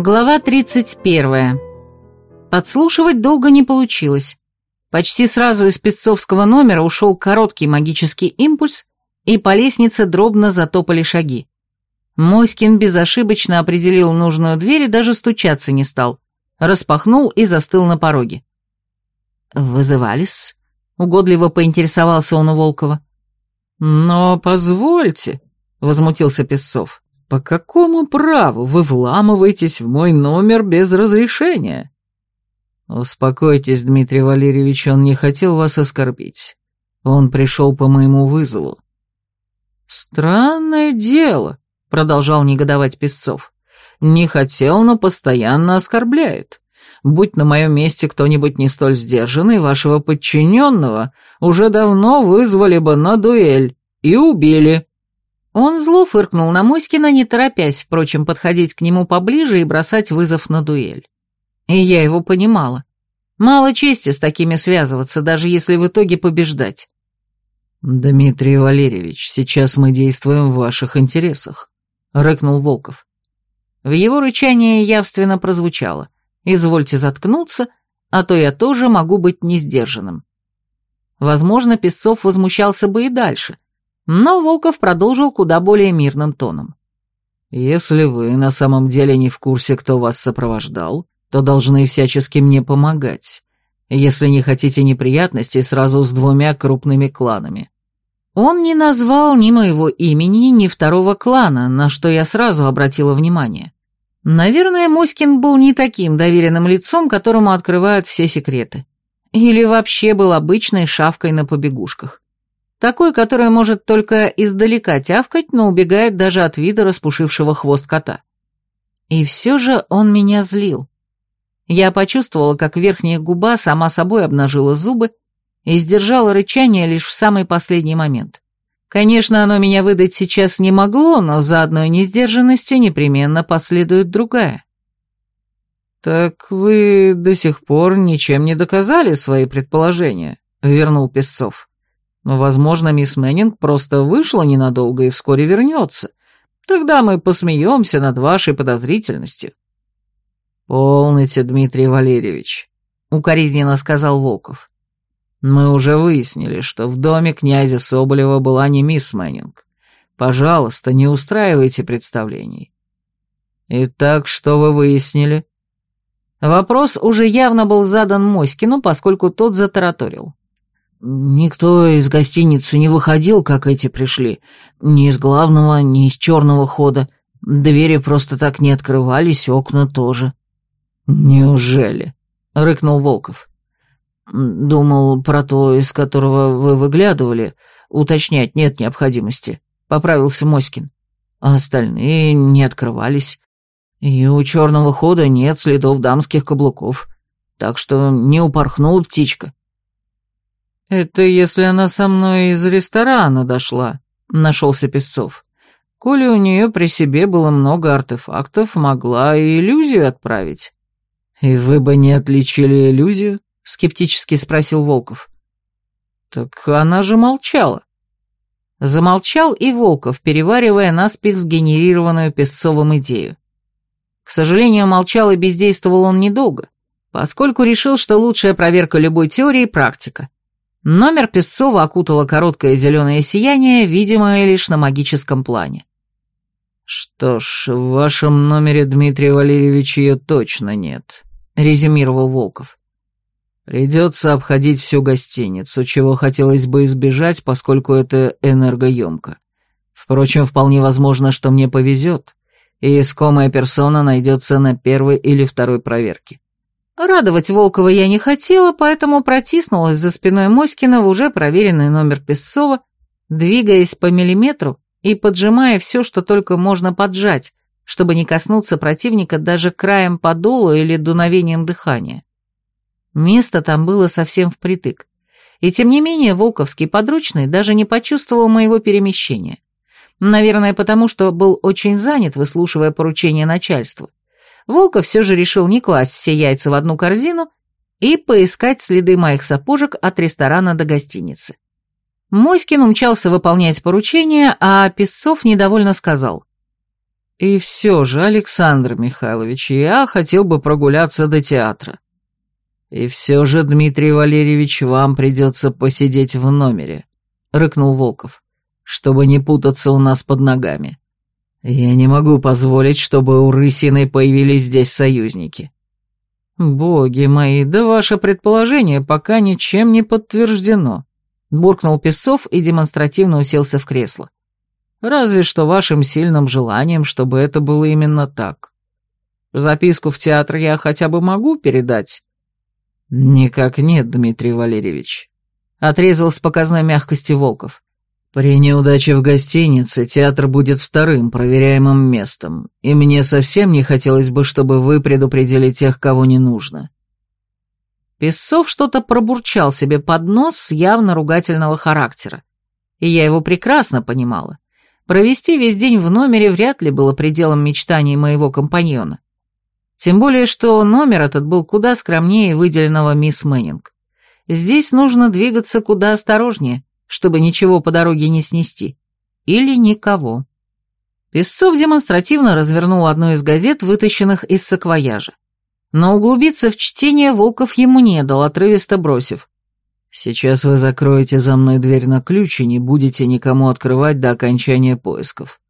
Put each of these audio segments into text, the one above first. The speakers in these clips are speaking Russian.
Глава 31. Подслушивать долго не получилось. Почти сразу из песцовского номера ушел короткий магический импульс, и по лестнице дробно затопали шаги. Моськин безошибочно определил нужную дверь и даже стучаться не стал. Распахнул и застыл на пороге. «Вызывались?» — угодливо поинтересовался он у Волкова. «Но позвольте», — возмутился Песцов. «По какому праву вы вламываетесь в мой номер без разрешения?» «Успокойтесь, Дмитрий Валерьевич, он не хотел вас оскорбить. Он пришел по моему вызову». «Странное дело», — продолжал негодовать Песцов. «Не хотел, но постоянно оскорбляет. Будь на моем месте кто-нибудь не столь сдержанный, вашего подчиненного уже давно вызвали бы на дуэль и убили». Он зло фыркнул на Моськина, не торопясь, впрочем, подходить к нему поближе и бросать вызов на дуэль. И я его понимала. Мало чести с такими связываться, даже если в итоге побеждать. «Дмитрий Валерьевич, сейчас мы действуем в ваших интересах», — рыкнул Волков. В его рычании явственно прозвучало. «Извольте заткнуться, а то я тоже могу быть несдержанным». Возможно, Песцов возмущался бы и дальше, но Волков продолжил куда более мирным тоном. «Если вы на самом деле не в курсе, кто вас сопровождал, то должны всячески мне помогать, если не хотите неприятностей сразу с двумя крупными кланами». Он не назвал ни моего имени, ни второго клана, на что я сразу обратила внимание. Наверное, Моськин был не таким доверенным лицом, которому открывают все секреты. Или вообще был обычной шавкой на побегушках. Такой, которая может только издалека тявкать, но убегает даже от вида распушившего хвост кота. И все же он меня злил. Я почувствовала, как верхняя губа сама собой обнажила зубы и сдержала рычание лишь в самый последний момент. Конечно, оно меня выдать сейчас не могло, но за одной несдержанностью непременно последует другая. «Так вы до сих пор ничем не доказали свои предположения», — ввернул Песцов. «Но, возможно, мисс Мэннинг просто вышла ненадолго и вскоре вернется. Тогда мы посмеемся над вашей подозрительностью». «Полноте, Дмитрий Валерьевич», — укоризненно сказал Волков. «Мы уже выяснили, что в доме князя Соболева была не мисс Мэннинг. Пожалуйста, не устраивайте представлений». «Итак, что вы выяснили?» Вопрос уже явно был задан Моськину, поскольку тот затараторил. «Никто из гостиницы не выходил, как эти пришли. Ни из главного, ни из черного хода. Двери просто так не открывались, окна тоже». «Неужели?» — рыкнул Волков. «Думал, про то, из которого вы выглядывали, уточнять нет необходимости», — поправился Моськин. «А остальные не открывались. И у черного хода нет следов дамских каблуков, так что не упорхнула птичка». «Это если она со мной из ресторана дошла», — нашелся Песцов. «Коли у нее при себе было много артефактов, могла и иллюзию отправить». «И вы бы не отличили иллюзию?» — скептически спросил Волков. «Так она же молчала». Замолчал и Волков, переваривая наспех сгенерированную Песцовым идею. К сожалению, молчал и бездействовал он недолго, поскольку решил, что лучшая проверка любой теории — практика. Номер Песцова окутало короткое зеленое сияние, видимое лишь на магическом плане. «Что ж, в вашем номере, Дмитрий Валерьевич, ее точно нет», резюмировал Волков. Придется обходить всю гостиницу, чего хотелось бы избежать, поскольку это энергоемко. Впрочем, вполне возможно, что мне повезет, и искомая персона найдется на первой или второй проверке. Радовать Волкова я не хотела, поэтому протиснулась за спиной Моськина в уже проверенный номер Песцова, двигаясь по миллиметру и поджимая все, что только можно поджать, чтобы не коснуться противника даже краем подола или дуновением дыхания. Место там было совсем впритык. И тем не менее Волковский подручный даже не почувствовал моего перемещения. Наверное, потому что был очень занят, выслушивая поручения начальства. Волков все же решил не класть все яйца в одну корзину и поискать следы моих сапожек от ресторана до гостиницы. Моськин умчался выполнять поручение, а Песцов недовольно сказал. И все же, Александр Михайлович, я хотел бы прогуляться до театра. И все же, Дмитрий Валерьевич, вам придется посидеть в номере, рыкнул Волков, чтобы не путаться у нас под ногами. Я не могу позволить, чтобы у Рысиной появились здесь союзники. Боги мои, да ваше предположение пока ничем не подтверждено, буркнул Песцов и демонстративно уселся в кресло. Разве что вашим сильным желанием, чтобы это было именно так. Записку в театр я хотя бы могу передать? Никак нет, Дмитрий Валерьевич. Отрезал с показной мягкостью Волков. При неудаче в гостинице театр будет вторым проверяемым местом, и мне совсем не хотелось бы, чтобы вы предупредили тех, кого не нужно. Песцов что-то пробурчал себе под нос явно ругательного характера, и я его прекрасно понимала. Провести весь день в номере вряд ли было пределом мечтаний моего компаньона. Тем более, что номер этот был куда скромнее выделенного мисс Мэннинг. Здесь нужно двигаться куда осторожнее, чтобы ничего по дороге не снести. Или никого. Песцов демонстративно развернул одну из газет, вытащенных из саквояжа. Но углубиться в чтение Волков ему не дал, отрывисто бросив. Сейчас вы закроете за мной дверь на ключ и не будете никому открывать до окончания поисков.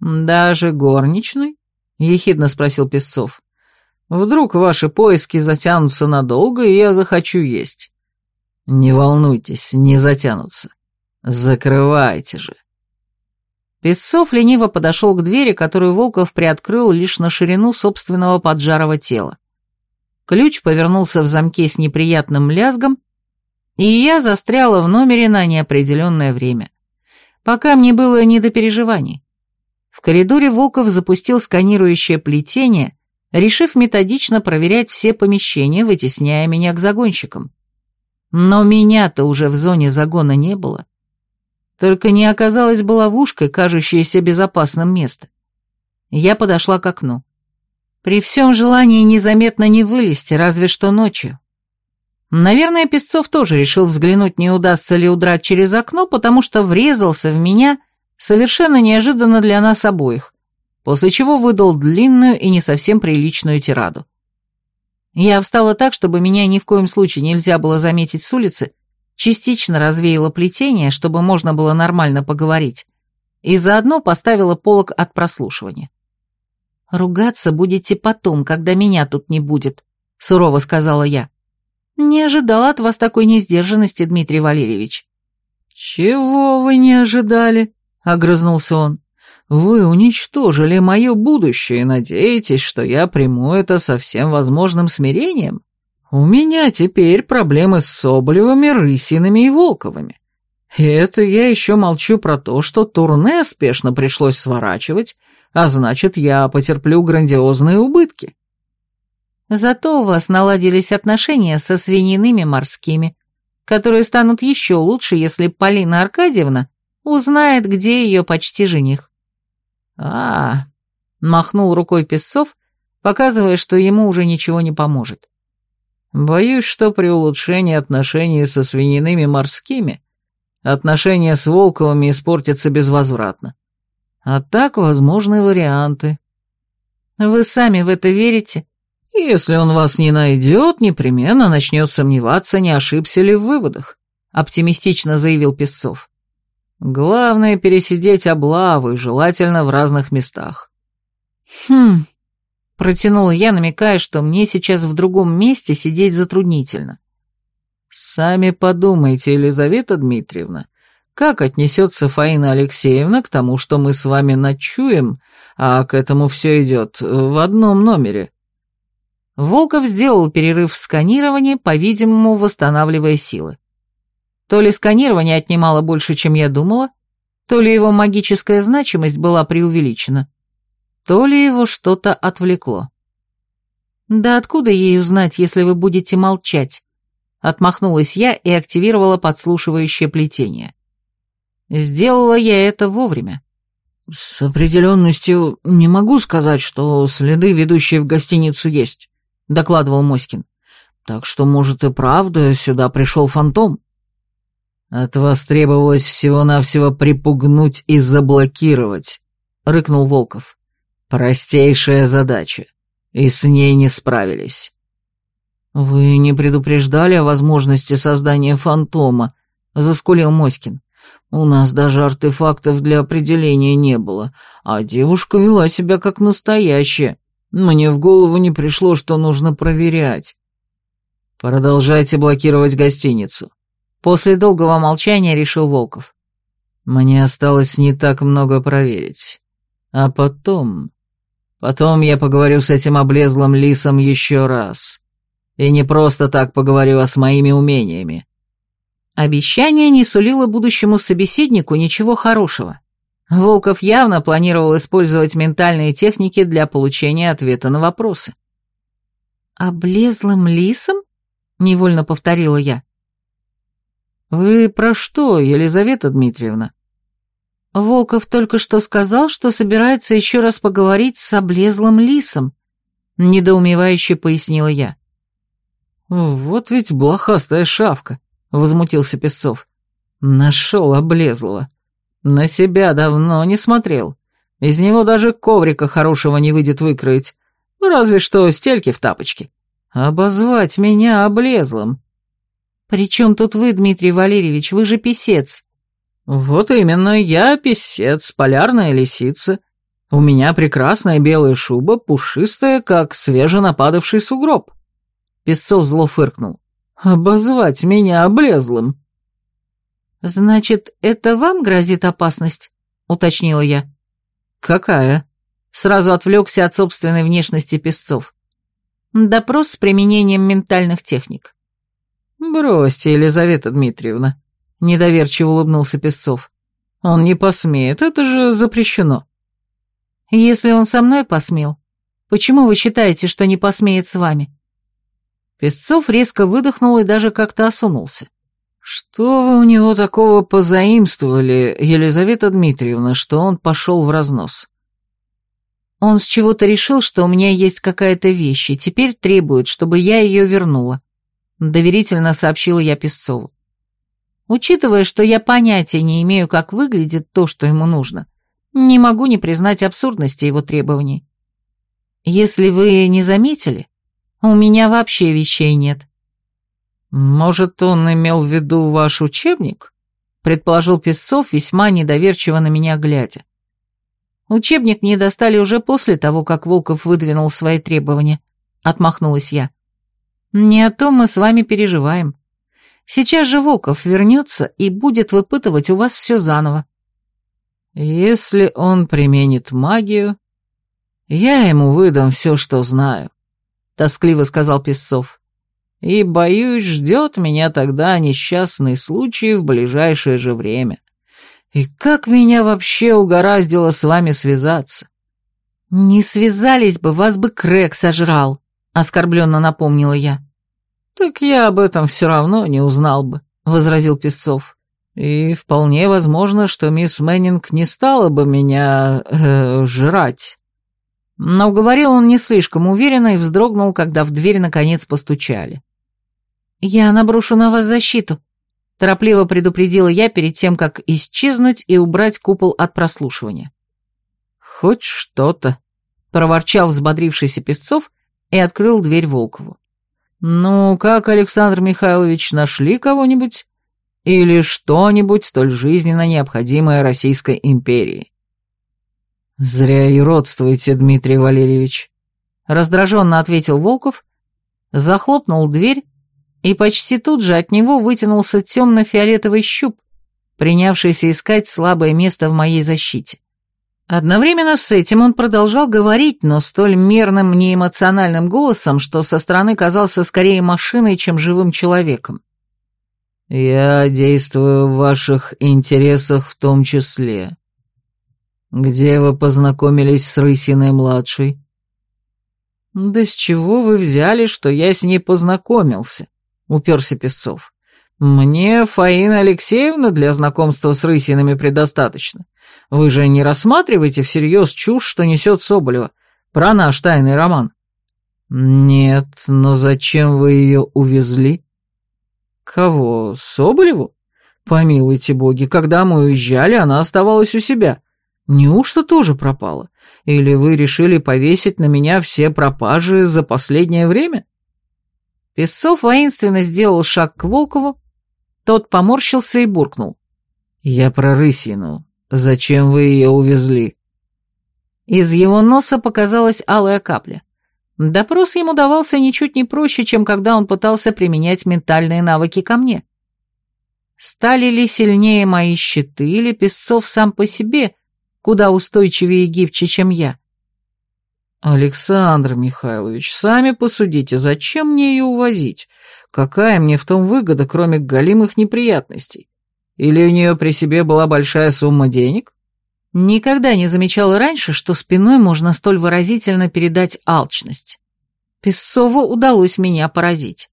Даже горничной? Ехидно спросил Песцов. Вдруг ваши поиски затянутся надолго, и я захочу есть. Не волнуйтесь, не затянутся. Закрывайте же. Песцов лениво подошел к двери, которую Волков приоткрыл лишь на ширину собственного поджарого тела. Ключ повернулся в замке с неприятным лязгом, и я застряла в номере на неопределенное время. Пока мне было не до переживаний. В коридоре Волков запустил сканирующее плетение, решив методично проверять все помещения, вытесняя меня к загонщикам. Но меня-то уже в зоне загона не было. Только не оказалась бы ловушкой, кажущаяся безопасным местом. Я подошла к окну. При всем желании незаметно не вылезти, разве что ночью. Наверное, Песцов тоже решил взглянуть, не удастся ли удрать через окно, потому что врезался в меня совершенно неожиданно для нас обоих, после чего выдал длинную и не совсем приличную тираду. Я встала так, чтобы меня ни в коем случае нельзя было заметить с улицы, частично развеяла плетение, чтобы можно было нормально поговорить, и заодно поставила полок от прослушивания. «Ругаться будете потом, когда меня тут не будет», — сурово сказала я. «Не ожидала от вас такой несдержанности, Дмитрий Валерьевич». «Чего вы не ожидали?» — огрызнулся он. «Вы уничтожили мое будущее и надеетесь, что я приму это со всем возможным смирением? У меня теперь проблемы с Соболевыми, Рысиными и Волковыми. И это я еще молчу про то, что турне спешно пришлось сворачивать, а значит, я потерплю грандиозные убытки». Зато у вас наладились отношения со свиниными морскими, которые станут еще лучше, если Полина Аркадьевна узнает, где ее почти жених. а, махнул рукой Песцов, показывая, что ему уже ничего не поможет. Боюсь, что при улучшении отношений со свиниными морскими отношения с Волковыми испортятся безвозвратно. А так возможны варианты. Вы сами в это верите? Если он вас не найдет, непременно начнет сомневаться, не ошибся ли в выводах, оптимистично заявил Песцов. Главное пересидеть облавы, желательно в разных местах. Хм, протянула я, намекая, что мне сейчас в другом месте сидеть затруднительно. Сами подумайте, Елизавета Дмитриевна, как отнесется Фаина Алексеевна к тому, что мы с вами ночуем, а к этому все идет в одном номере? Волков сделал перерыв в сканировании, по-видимому, восстанавливая силы. То ли сканирование отнимало больше, чем я думала, то ли его магическая значимость была преувеличена, то ли его что-то отвлекло. «Да откуда ей узнать, если вы будете молчать?» Отмахнулась я и активировала подслушивающее плетение. Сделала я это вовремя. «С определенностью не могу сказать, что следы, ведущие в гостиницу, есть докладывал Моськин. «Так что, может, и правда сюда пришел фантом?» «От вас требовалось всего-навсего припугнуть и заблокировать», — рыкнул Волков. Простейшая задача, и с ней не справились. «Вы не предупреждали о возможности создания фантома?» — заскулил Моськин. «У нас даже артефактов для определения не было, а девушка вела себя как настоящая. Мне в голову не пришло, что нужно проверять». «Продолжайте блокировать гостиницу». После долгого молчания решил Волков. «Мне осталось не так много проверить. А потом... Потом я поговорю с этим облезлым лисом еще раз». И не просто так поговорю, а с моими умениями». Обещание не сулило будущему собеседнику ничего хорошего. Волков явно планировал использовать ментальные техники для получения ответа на вопросы. «Облезлым лисом?» — невольно повторила я. «Вы про что, Елизавета Дмитриевна?» Волков только что сказал, что собирается еще раз поговорить с облезлым лисом, недоумевающе пояснила я. «Вот ведь блохастая шавка», — возмутился Песцов. «Нашел облезлого. На себя давно не смотрел. Из него даже коврика хорошего не выйдет выкроить. Разве что стельки в тапочке. Обозвать меня облезлым». «При чем тут вы, Дмитрий Валерьевич? Вы же писец». «Вот именно, я писец, полярная лисица. У меня прекрасная белая шуба, пушистая, как свеженападавший сугроб». Песцов зло фыркнул. «Обозвать меня облезлым!» «Значит, это вам грозит опасность?» — уточнила я. «Какая?» — сразу отвлекся от собственной внешности Песцов. «Допрос с применением ментальных техник». «Бросьте, Елизавета Дмитриевна», — недоверчиво улыбнулся Песцов. «Он не посмеет, это же запрещено». «Если он со мной посмел, почему вы считаете, что не посмеет с вами?» Песцов резко выдохнул и даже как-то осунулся. «Что вы у него такого позаимствовали, Елизавета Дмитриевна, что он пошел в разнос?» «Он с чего-то решил, что у меня есть какая-то вещь, и теперь требует, чтобы я ее вернула», — доверительно сообщила я Песцову. «Учитывая, что я понятия не имею, как выглядит то, что ему нужно, не могу не признать абсурдности его требований. Если вы не заметили, у меня вообще вещей нет». «Может, он имел в виду ваш учебник?» — предположил Песцов, весьма недоверчиво на меня глядя. «Учебник мне достали уже после того, как Волков выдвинул свои требования», — отмахнулась я. «Не о том мы с вами переживаем. Сейчас же Волков вернется и будет выпытывать у вас все заново». «Если он применит магию, я ему выдам все, что знаю», — тоскливо сказал Песцов. «И, боюсь, ждет меня тогда несчастный случай в ближайшее же время. И как меня вообще угораздило с вами связаться?» «Не связались бы, вас бы Крэг сожрал», — оскорбленно напомнила я. «Так я об этом все равно не узнал бы», — возразил Песцов. «И вполне возможно, что мисс Мэннинг не стала бы меня... Э, жрать». Но говорил он не слишком уверенно и вздрогнул, когда в дверь наконец постучали. «Я наброшу на вас защиту», — торопливо предупредила я перед тем, как исчезнуть и убрать купол от прослушивания. «Хоть что-то», — проворчал взбодрившийся Песцов и открыл дверь Волкову. «Ну, как, Александр Михайлович, нашли кого-нибудь? Или что-нибудь столь жизненно необходимое Российской империи?» «Зря и родствуете, Дмитрий Валерьевич», — раздраженно ответил Волков, захлопнул дверь, и почти тут же от него вытянулся темно-фиолетовый щуп, принявшийся искать слабое место в моей защите. Одновременно с этим он продолжал говорить, но столь мерным, неэмоциональным голосом, что со стороны казался скорее машиной, чем живым человеком. «Я действую в ваших интересах в том числе. «Где вы познакомились с Рысиной-младшей?» «Да с чего вы взяли, что я с ней познакомился?» — уперся Песцов. «Мне Фаина Алексеевна для знакомства с Рысинами предостаточно. Вы же не рассматриваете всерьез чушь, что несет Соболева, про наш тайный роман?» «Нет, но зачем вы ее увезли?» «Кого? Соболеву? Помилуйте боги, когда мы уезжали, она оставалась у себя. Неужто тоже пропала? Или вы решили повесить на меня все пропажи за последнее время?» Песцов воинственно сделал шаг к Волкову, тот поморщился и буркнул. «Я про рысину. Зачем вы ее увезли?» Из его носа показалась алая капля. Допрос ему давался ничуть не проще, чем когда он пытался применять ментальные навыки ко мне. Стали ли сильнее мои щиты, или Песцов сам по себе, куда устойчивее и гибче, чем я? «Александр Михайлович, сами посудите, зачем мне ее увозить? Какая мне в том выгода, кроме галимых неприятностей? Или у нее при себе была большая сумма денег?» Никогда не замечала раньше, что спиной можно столь выразительно передать алчность. Песцову удалось меня поразить.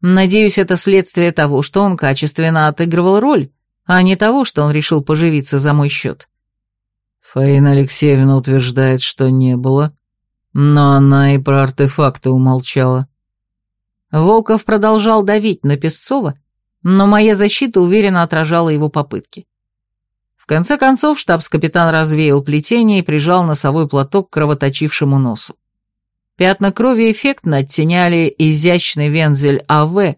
Надеюсь, это следствие того, что он качественно отыгрывал роль, а не того, что он решил поживиться за мой счет. Фаина Алексеевна утверждает, что не было, но она и про артефакты умолчала. Волков продолжал давить на Песцова, но моя защита уверенно отражала его попытки конце концов штабс-капитан развеял плетение и прижал носовой платок к кровоточившему носу. Пятна крови эффектно оттеняли изящный вензель АВ,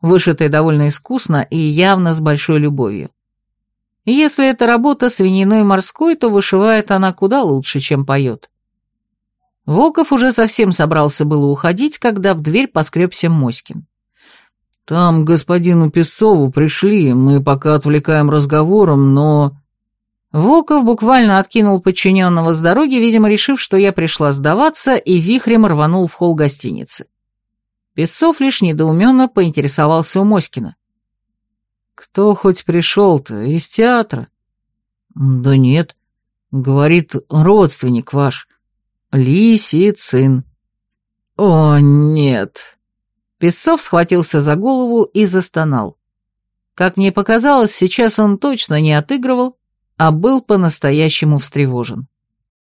вышитый довольно искусно и явно с большой любовью. Если это работа свининой морской, то вышивает она куда лучше, чем поет. Волков уже совсем собрался было уходить, когда в дверь поскребся Моськин. «Там господину Песцову пришли, мы пока отвлекаем разговором, но...» Волков буквально откинул подчиненного с дороги, видимо, решив, что я пришла сдаваться, и вихрем рванул в холл гостиницы. Песцов лишь недоуменно поинтересовался у Моськина. «Кто хоть пришел-то? Из театра?» «Да нет. Говорит, родственник ваш. Лисицын». «О, нет». Песцов схватился за голову и застонал. Как мне показалось, сейчас он точно не отыгрывал, а был по-настоящему встревожен.